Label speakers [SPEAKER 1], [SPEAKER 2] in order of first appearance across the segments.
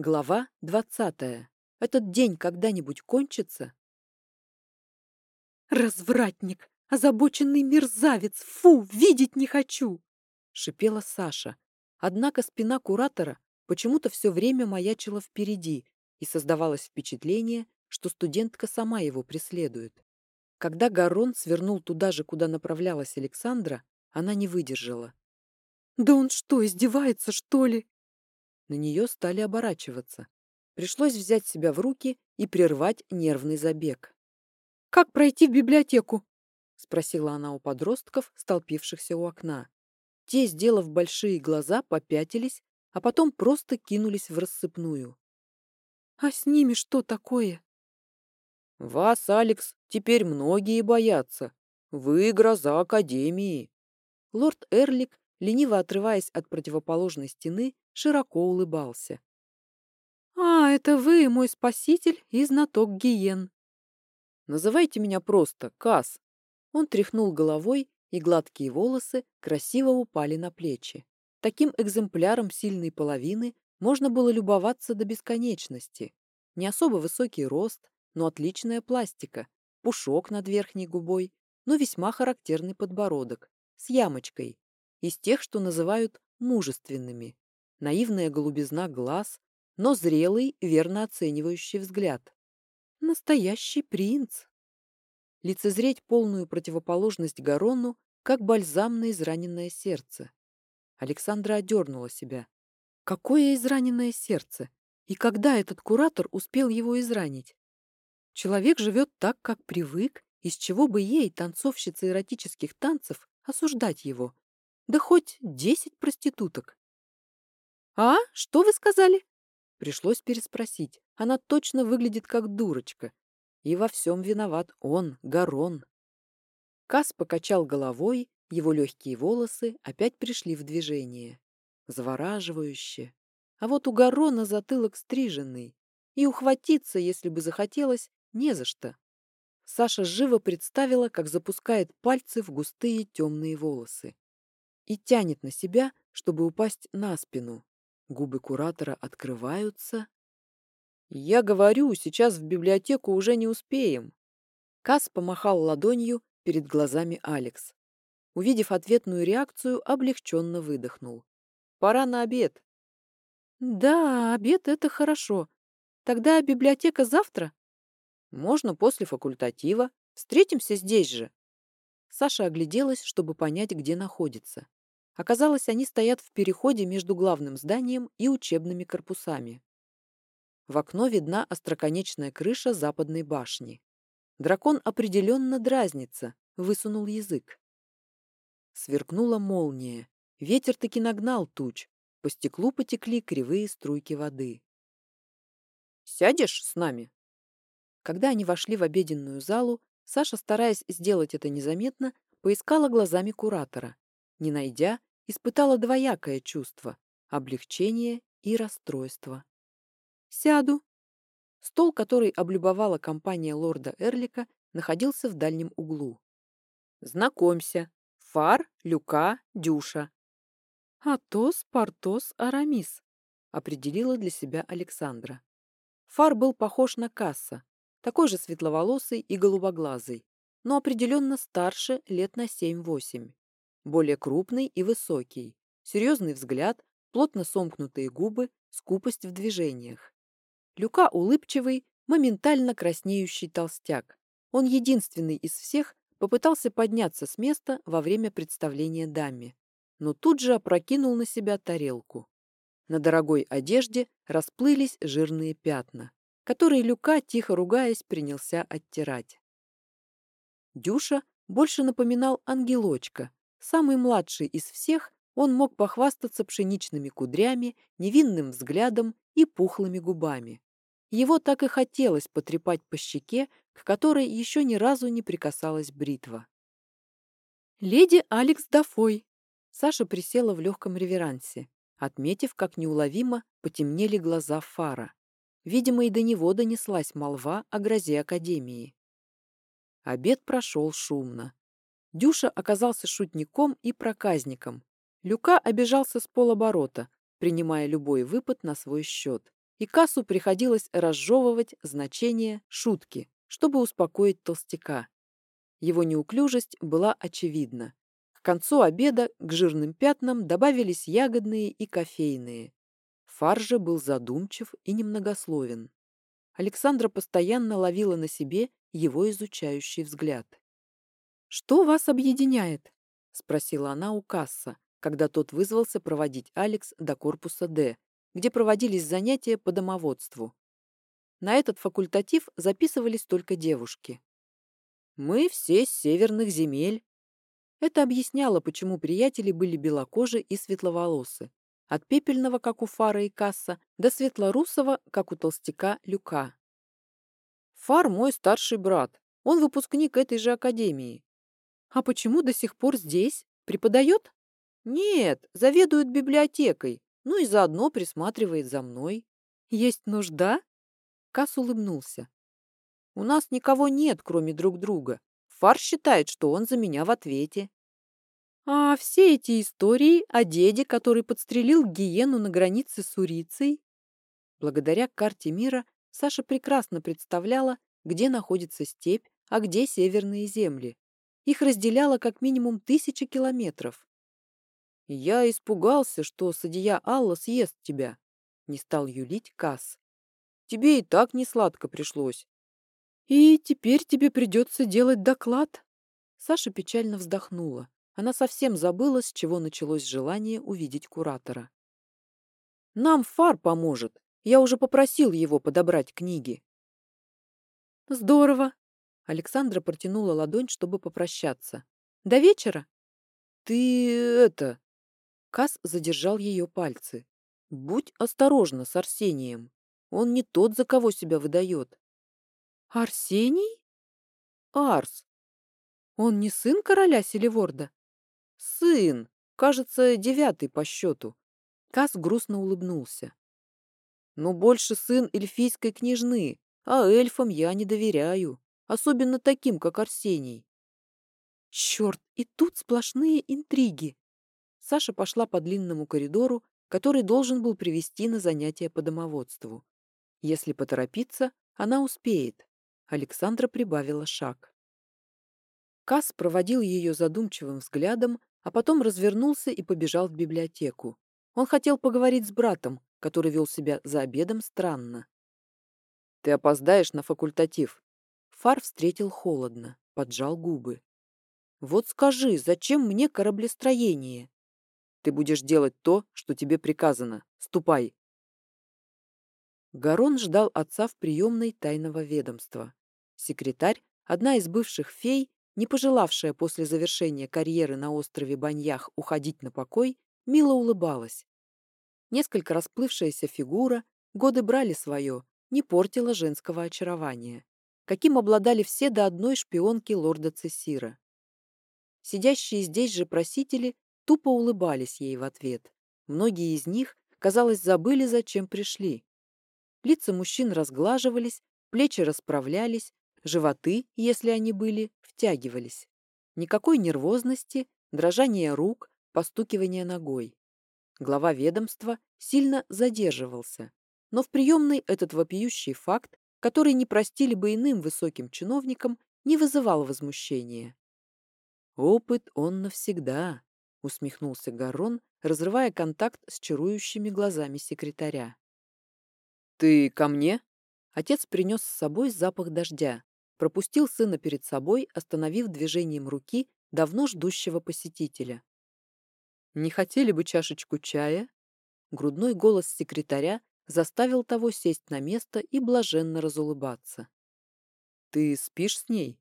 [SPEAKER 1] Глава двадцатая. Этот день когда-нибудь кончится?
[SPEAKER 2] «Развратник! Озабоченный мерзавец! Фу! Видеть не хочу!»
[SPEAKER 1] — шипела Саша. Однако спина куратора почему-то все время маячила впереди, и создавалось впечатление, что студентка сама его преследует. Когда Гарон свернул туда же, куда направлялась Александра, она не выдержала.
[SPEAKER 2] «Да он что, издевается, что ли?»
[SPEAKER 1] На нее стали оборачиваться. Пришлось взять себя в руки и прервать нервный забег.
[SPEAKER 2] «Как пройти в библиотеку?»
[SPEAKER 1] — спросила она у подростков, столпившихся у окна. Те, сделав большие глаза, попятились, а потом просто кинулись в рассыпную.
[SPEAKER 2] «А с ними что такое?»
[SPEAKER 1] «Вас, Алекс, теперь многие боятся. Вы гроза Академии». Лорд Эрлик, лениво отрываясь от противоположной стены, широко улыбался.
[SPEAKER 2] «А, это вы, мой спаситель и знаток гиен».
[SPEAKER 1] «Называйте меня просто Кас». Он тряхнул головой, и гладкие волосы красиво упали на плечи. Таким экземпляром сильной половины можно было любоваться до бесконечности. Не особо высокий рост, но отличная пластика, пушок над верхней губой, но весьма характерный подбородок, с ямочкой, из тех, что называют мужественными, наивная голубизна глаз, но зрелый, верно оценивающий взгляд. Настоящий принц. Лицезреть полную противоположность Гарону, как бальзам на израненное сердце. Александра одернула себя. Какое израненное сердце? И когда этот куратор успел его изранить? Человек живет так, как привык, из чего бы ей, танцовщице эротических танцев, осуждать его. Да хоть десять проституток. «А? Что вы сказали?» Пришлось переспросить. Она точно выглядит как дурочка. И во всем виноват он, Гарон. Кас покачал головой, его легкие волосы опять пришли в движение. Завораживающе. А вот у Гарона затылок стриженный. И ухватиться, если бы захотелось, не за что. Саша живо представила, как запускает пальцы в густые темные волосы. И тянет на себя, чтобы упасть на спину. Губы куратора открываются. «Я говорю, сейчас в библиотеку уже не успеем». Кас помахал ладонью перед глазами Алекс. Увидев ответную реакцию, облегченно выдохнул. «Пора на обед». «Да, обед — это хорошо. Тогда библиотека завтра?» «Можно после факультатива. Встретимся здесь же». Саша огляделась, чтобы понять, где находится. Оказалось, они стоят в переходе между главным зданием и учебными корпусами. В окно видна остроконечная крыша западной башни. Дракон определенно дразнится, высунул язык. Сверкнула молния. Ветер таки нагнал туч. По стеклу потекли кривые струйки воды. «Сядешь с нами?» Когда они вошли в обеденную залу, Саша, стараясь сделать это незаметно, поискала глазами куратора. Не найдя, испытала двоякое чувство — облегчение и расстройство. «Сяду». Стол, который облюбовала компания лорда Эрлика, находился в дальнем углу. «Знакомься. Фар, Люка, Дюша». «Атос, Портос, Арамис», — определила для себя Александра. Фар был похож на Касса, такой же светловолосый и голубоглазый, но определенно старше лет на семь-восемь более крупный и высокий, серьезный взгляд, плотно сомкнутые губы, скупость в движениях. Люка улыбчивый, моментально краснеющий толстяк. Он единственный из всех попытался подняться с места во время представления даме, но тут же опрокинул на себя тарелку. На дорогой одежде расплылись жирные пятна, которые Люка, тихо ругаясь, принялся оттирать. Дюша больше напоминал ангелочка, Самый младший из всех, он мог похвастаться пшеничными кудрями, невинным взглядом и пухлыми губами. Его так и хотелось потрепать по щеке, к которой еще ни разу не прикасалась бритва. «Леди Алекс Дафой!» Саша присела в легком реверансе, отметив, как неуловимо потемнели глаза Фара. Видимо, и до него донеслась молва о грозе Академии. Обед прошел шумно. Дюша оказался шутником и проказником. Люка обижался с полоборота, принимая любой выпад на свой счет. и Кассу приходилось разжевывать значение шутки, чтобы успокоить толстяка. Его неуклюжесть была очевидна. К концу обеда к жирным пятнам добавились ягодные и кофейные. Фар же был задумчив и немногословен. Александра постоянно ловила на себе его изучающий взгляд. «Что вас объединяет?» — спросила она у касса, когда тот вызвался проводить Алекс до корпуса «Д», где проводились занятия по домоводству. На этот факультатив записывались только девушки. «Мы все с северных земель». Это объясняло, почему приятели были белокожи и светловолосы. От пепельного, как у Фара и Касса, до светлорусого, как у толстяка Люка. Фар мой старший брат. Он выпускник этой же академии. А почему до сих пор здесь? Преподает? Нет, заведует библиотекой. Ну и заодно присматривает за мной. Есть нужда? Кас улыбнулся. У нас никого нет, кроме друг друга. Фар считает, что он за меня в ответе. А все эти истории о деде, который подстрелил гиену на границе с Урицей? Благодаря карте мира Саша прекрасно представляла, где находится степь, а где северные земли. Их разделяло как минимум тысяча километров. «Я испугался, что Садия Алла съест тебя», — не стал юлить Касс. «Тебе и так не сладко пришлось». «И теперь тебе придется делать доклад?» Саша печально вздохнула. Она совсем забыла, с чего началось желание увидеть куратора. «Нам Фар поможет. Я уже попросил его подобрать книги».
[SPEAKER 2] «Здорово!»
[SPEAKER 1] Александра протянула ладонь, чтобы попрощаться. «До вечера?» «Ты это...» Кас задержал ее пальцы. «Будь осторожна с Арсением. Он не тот, за кого себя выдает».
[SPEAKER 2] «Арсений?»
[SPEAKER 1] «Арс».
[SPEAKER 2] «Он не сын короля Селиворда?»
[SPEAKER 1] Сын, кажется, девятый по счету. Кас грустно улыбнулся. Но больше сын эльфийской княжны, а эльфам я не доверяю, особенно таким, как Арсений.
[SPEAKER 2] Черт, и тут сплошные интриги. Саша пошла по длинному коридору, который должен был привести на занятия по домоводству.
[SPEAKER 1] Если поторопиться, она успеет. Александра прибавила шаг. Кас проводил ее задумчивым взглядом, а потом развернулся и побежал в библиотеку. Он хотел поговорить с братом, который вел себя за обедом странно. «Ты опоздаешь на факультатив». Фар встретил холодно, поджал губы. «Вот скажи, зачем мне кораблестроение? Ты будешь делать то, что тебе приказано. Ступай!» Гарон ждал отца в приемной тайного ведомства. Секретарь, одна из бывших фей, не пожелавшая после завершения карьеры на острове Баньях уходить на покой, мило улыбалась. Несколько расплывшаяся фигура, годы брали свое, не портила женского очарования, каким обладали все до одной шпионки лорда Цессира. Сидящие здесь же просители тупо улыбались ей в ответ. Многие из них, казалось, забыли, зачем пришли. Лица мужчин разглаживались, плечи расправлялись, животы, если они были, втягивались. Никакой нервозности, дрожания рук, постукивания ногой. Глава ведомства сильно задерживался, но в приемной этот вопиющий факт, который не простили бы иным высоким чиновникам, не вызывал возмущения. «Опыт он навсегда», — усмехнулся Гарон, разрывая контакт с чарующими глазами секретаря. «Ты ко мне?» Отец принес с собой запах дождя, пропустил сына перед собой, остановив движением руки давно ждущего посетителя. «Не хотели бы чашечку чая?» Грудной голос секретаря заставил того сесть на место и блаженно разулыбаться. «Ты спишь с ней?»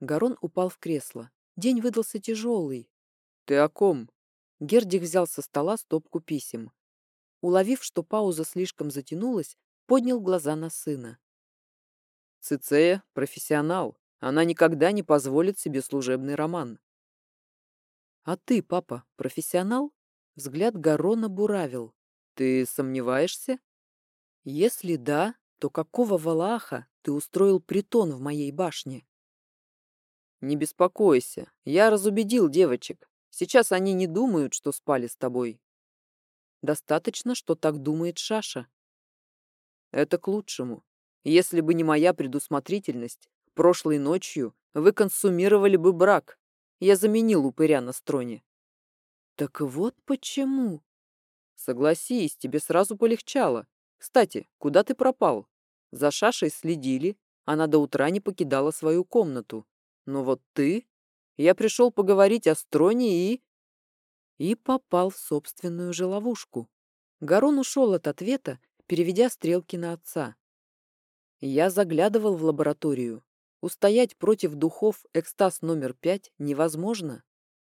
[SPEAKER 1] Гарон упал в кресло. День выдался тяжелый. «Ты о ком?» Гердик взял со стола стопку писем. Уловив, что пауза слишком затянулась, поднял глаза на сына. Цицея – профессионал. Она никогда не позволит себе служебный роман. А ты, папа, профессионал? Взгляд Гарона буравил. Ты сомневаешься? Если да, то какого валаха ты устроил притон в моей башне? Не беспокойся, я разубедил девочек. Сейчас они не думают, что спали с тобой. Достаточно, что так думает Шаша. Это к лучшему. Если бы не моя предусмотрительность, прошлой ночью вы консумировали бы брак. Я заменил упыря на строне.
[SPEAKER 2] Так вот почему.
[SPEAKER 1] Согласись, тебе сразу полегчало. Кстати, куда ты пропал? За Шашей следили, она до утра не покидала свою комнату. Но вот ты... Я пришел поговорить о строне и...
[SPEAKER 2] И попал в собственную же ловушку. Гарон ушел от ответа, переведя стрелки на отца. Я заглядывал в лабораторию. Устоять против духов экстаз номер пять невозможно.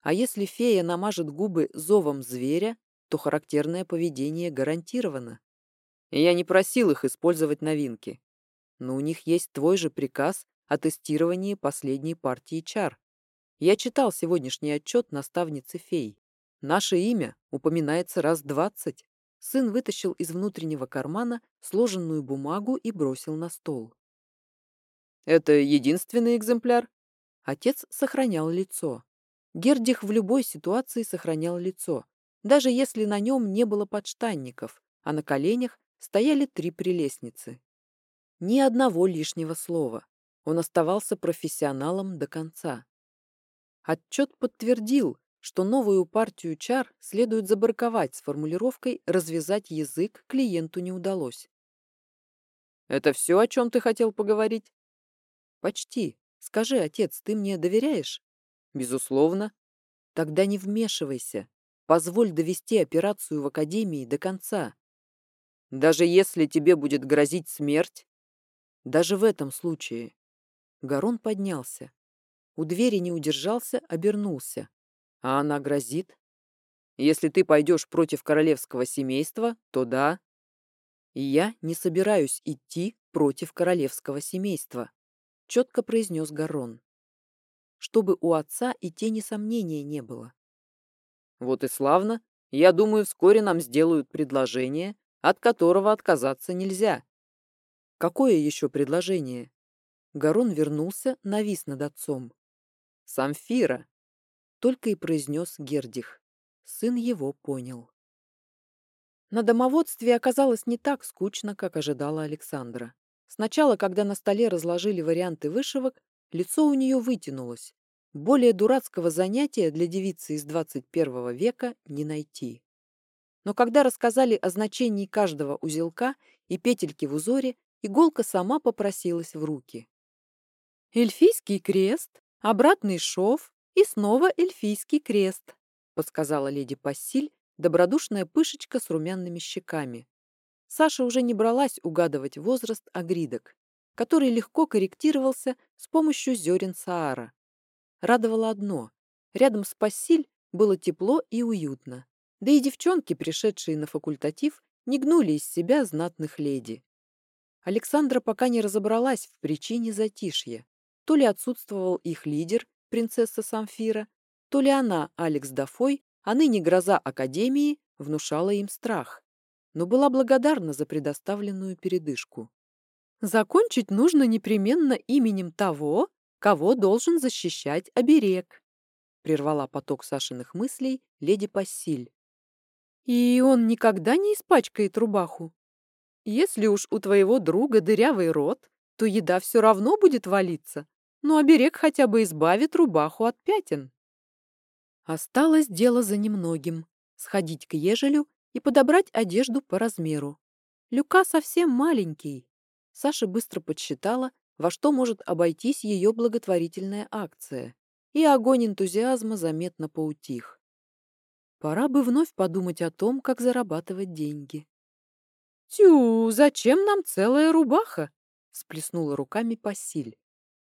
[SPEAKER 2] А если фея намажет губы зовом зверя, то характерное поведение гарантировано. Я не просил их использовать новинки. Но у них есть твой же приказ о тестировании последней партии чар. Я читал сегодняшний отчет наставницы фей. Наше имя упоминается раз двадцать. Сын вытащил из внутреннего кармана сложенную бумагу и бросил на стол.
[SPEAKER 1] «Это единственный экземпляр?»
[SPEAKER 2] Отец сохранял лицо. Гердих в любой ситуации сохранял лицо, даже если на нем не было подштанников, а на коленях стояли три прелестницы. Ни одного лишнего слова. Он оставался профессионалом до конца. Отчет подтвердил, что новую партию чар следует забарковать с формулировкой «развязать язык» клиенту не удалось.
[SPEAKER 1] «Это все, о чем ты хотел поговорить?»
[SPEAKER 2] «Почти. Скажи, отец, ты мне доверяешь?»
[SPEAKER 1] «Безусловно».
[SPEAKER 2] «Тогда не вмешивайся. Позволь довести операцию в Академии до конца».
[SPEAKER 1] «Даже если тебе будет грозить смерть?»
[SPEAKER 2] «Даже в этом случае». Гарон поднялся. У двери не удержался, обернулся.
[SPEAKER 1] А она грозит? Если ты пойдешь против королевского семейства, то да.
[SPEAKER 2] И я не собираюсь идти против королевского семейства, четко произнес Гарон. Чтобы у отца и тени сомнения не было.
[SPEAKER 1] Вот и славно. Я думаю, вскоре нам сделают предложение, от которого отказаться нельзя.
[SPEAKER 2] Какое еще предложение? Гарон вернулся, навис над отцом.
[SPEAKER 1] Самфира,
[SPEAKER 2] только и произнес Гердих. Сын его понял. На домоводстве оказалось не так скучно, как ожидала Александра. Сначала, когда на столе разложили варианты вышивок, лицо у нее вытянулось. Более дурацкого занятия для девицы из 21 века не найти. Но когда рассказали о значении каждого узелка и петельки в узоре, иголка сама попросилась в руки. «Эльфийский крест, обратный шов, и снова эльфийский крест, подсказала леди Пассиль, добродушная пышечка с румяными щеками. Саша уже не бралась угадывать возраст агридок, который легко корректировался с помощью зерен Саара. Радовало одно — рядом с Пассиль было тепло и уютно. Да и девчонки, пришедшие на факультатив, не гнули из себя знатных леди. Александра пока не разобралась в причине затишья. То ли отсутствовал их лидер, принцесса Самфира, то ли она, Алекс Дафой, а ныне гроза Академии, внушала им страх, но была благодарна за предоставленную передышку. «Закончить нужно непременно именем того, кого должен защищать оберег», прервала поток Сашиных мыслей леди Пассиль. «И он никогда не испачкает рубаху. Если уж у твоего друга дырявый рот, то еда все равно будет валиться, но оберег хотя бы избавит рубаху от пятен. Осталось дело за немногим — сходить к ежелю и подобрать одежду по размеру. Люка совсем маленький. Саша быстро подсчитала, во что может обойтись ее благотворительная акция, и огонь энтузиазма заметно поутих. Пора бы вновь подумать о том, как зарабатывать деньги. «Тю, зачем нам целая рубаха?» — сплеснула руками Пасиль.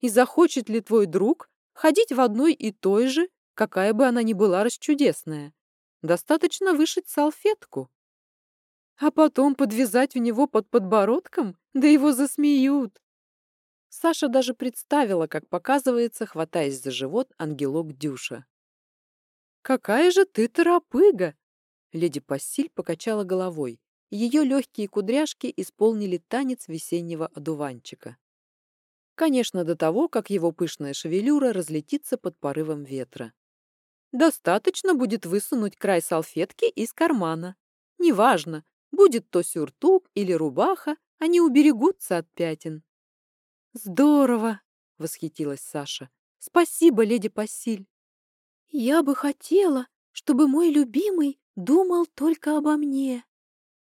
[SPEAKER 2] И захочет ли твой друг ходить в одной и той же, какая бы она ни была расчудесная? Достаточно вышить салфетку. А потом подвязать у него под подбородком? Да его засмеют. Саша даже представила, как показывается, хватаясь за живот, ангелок Дюша. «Какая же ты торопыга!» Леди Пассиль покачала головой. Ее легкие кудряшки исполнили танец весеннего одуванчика. Конечно, до того, как его пышная шевелюра разлетится под порывом ветра. Достаточно будет высунуть край салфетки из кармана. Неважно, будет то сюртук или рубаха, Они уберегутся от пятен. Здорово, восхитилась Саша. Спасибо, леди Пассиль. Я бы хотела, чтобы мой любимый думал только обо мне.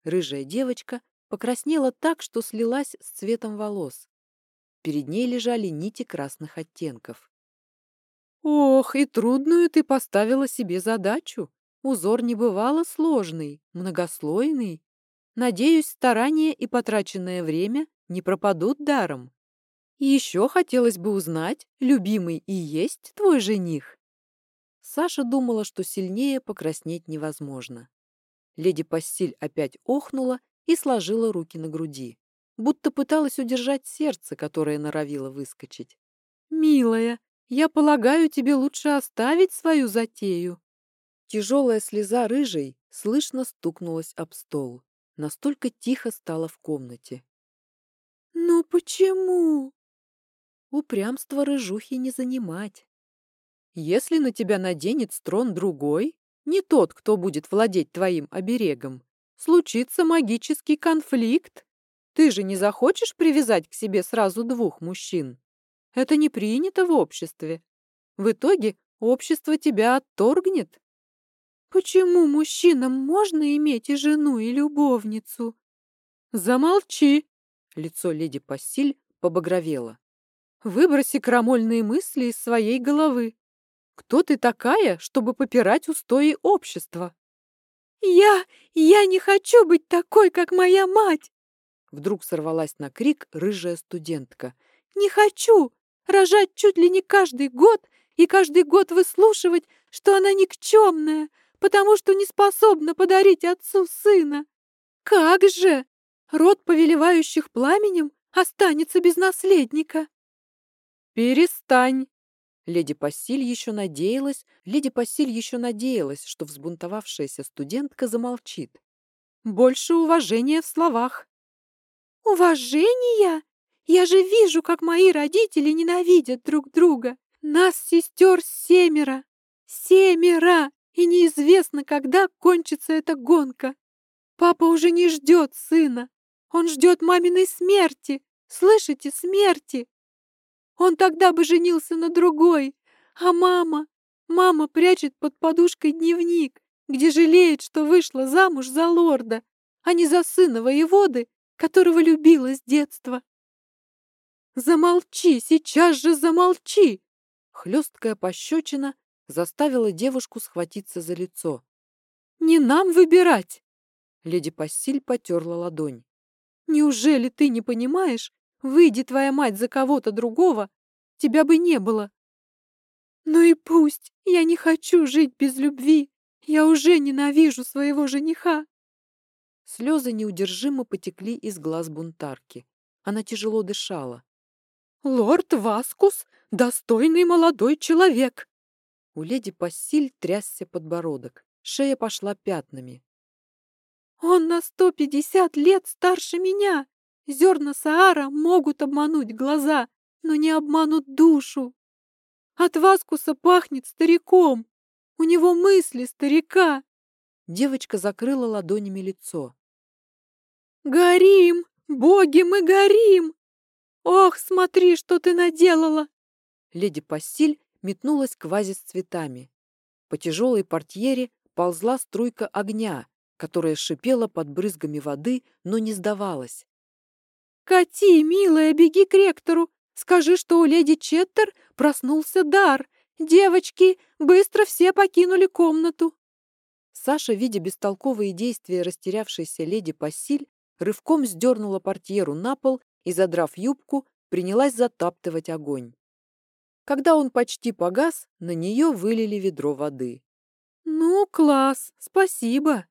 [SPEAKER 2] Рыжая девочка покраснела так, что слилась с цветом волос. Перед ней лежали нити красных оттенков. «Ох, и трудную ты поставила себе задачу. Узор не бывало сложный, многослойный. Надеюсь, старание и потраченное время не пропадут даром. И еще хотелось бы узнать, любимый и есть твой жених?» Саша думала, что сильнее покраснеть невозможно. Леди Пассиль опять охнула и сложила руки на груди, будто пыталась удержать сердце, которое норовило выскочить. «Милая, я полагаю, тебе лучше оставить свою затею». Тяжелая слеза рыжей слышно стукнулась об стол. Настолько тихо стало в комнате. «Ну почему?» Упрямство рыжухи не занимать. Если на тебя наденет строн другой, не тот, кто будет владеть твоим оберегом, случится магический конфликт. Ты же не захочешь привязать к себе сразу двух мужчин? Это не принято в обществе. В итоге общество тебя отторгнет. Почему мужчинам можно иметь и жену, и любовницу? Замолчи! Лицо леди Пассиль побагровело. Выброси крамольные мысли из своей головы. Кто ты такая, чтобы попирать устои общества? «Я... я не хочу быть такой, как моя мать!» Вдруг сорвалась на крик рыжая студентка. «Не хочу! Рожать чуть ли не каждый год и каждый год выслушивать, что она никчемная, потому что не способна подарить отцу сына! Как же! Род повелевающих пламенем останется без наследника!» «Перестань!» Леди Пассиль еще надеялась, леди Пассиль еще надеялась, что взбунтовавшаяся студентка замолчит. Больше уважения в словах. Уважения? Я же вижу, как мои родители ненавидят друг друга. Нас, сестер, семеро. Семеро! И неизвестно, когда кончится эта гонка. Папа уже не ждет сына. Он ждет маминой смерти. Слышите, смерти. Он тогда бы женился на другой. А мама? Мама прячет под подушкой дневник, где жалеет, что вышла замуж за лорда, а не за сына воеводы, которого любила с детства. «Замолчи! Сейчас же замолчи!» Хлесткая пощечина заставила девушку схватиться за лицо. «Не нам выбирать!» Леди Пассиль потерла ладонь. «Неужели ты не понимаешь, Выйди твоя мать за кого-то другого, тебя бы не было. Ну и пусть, я не хочу жить без любви. Я уже ненавижу своего жениха. Слезы неудержимо потекли из глаз бунтарки. Она тяжело дышала. «Лорд Васкус — достойный молодой человек!» У леди Пассиль трясся подбородок. Шея пошла пятнами. «Он на сто пятьдесят лет старше меня! Зерна Саара могут обмануть глаза, но не обманут душу. От Васкуса пахнет стариком. У него мысли старика. Девочка закрыла ладонями лицо. «Горим! Боги, мы горим! Ох, смотри, что ты наделала!» Леди Пассиль метнулась к вазе с цветами. По тяжелой портьере ползла струйка огня, которая шипела под брызгами воды, но не сдавалась. «Кати, милая, беги к ректору! Скажи, что у леди Четтер проснулся дар! Девочки, быстро все покинули комнату!» Саша, видя бестолковые действия растерявшейся леди Пассиль, рывком сдернула портьеру на пол и, задрав юбку, принялась затаптывать огонь. Когда он почти погас, на нее вылили ведро воды. «Ну, класс, спасибо!»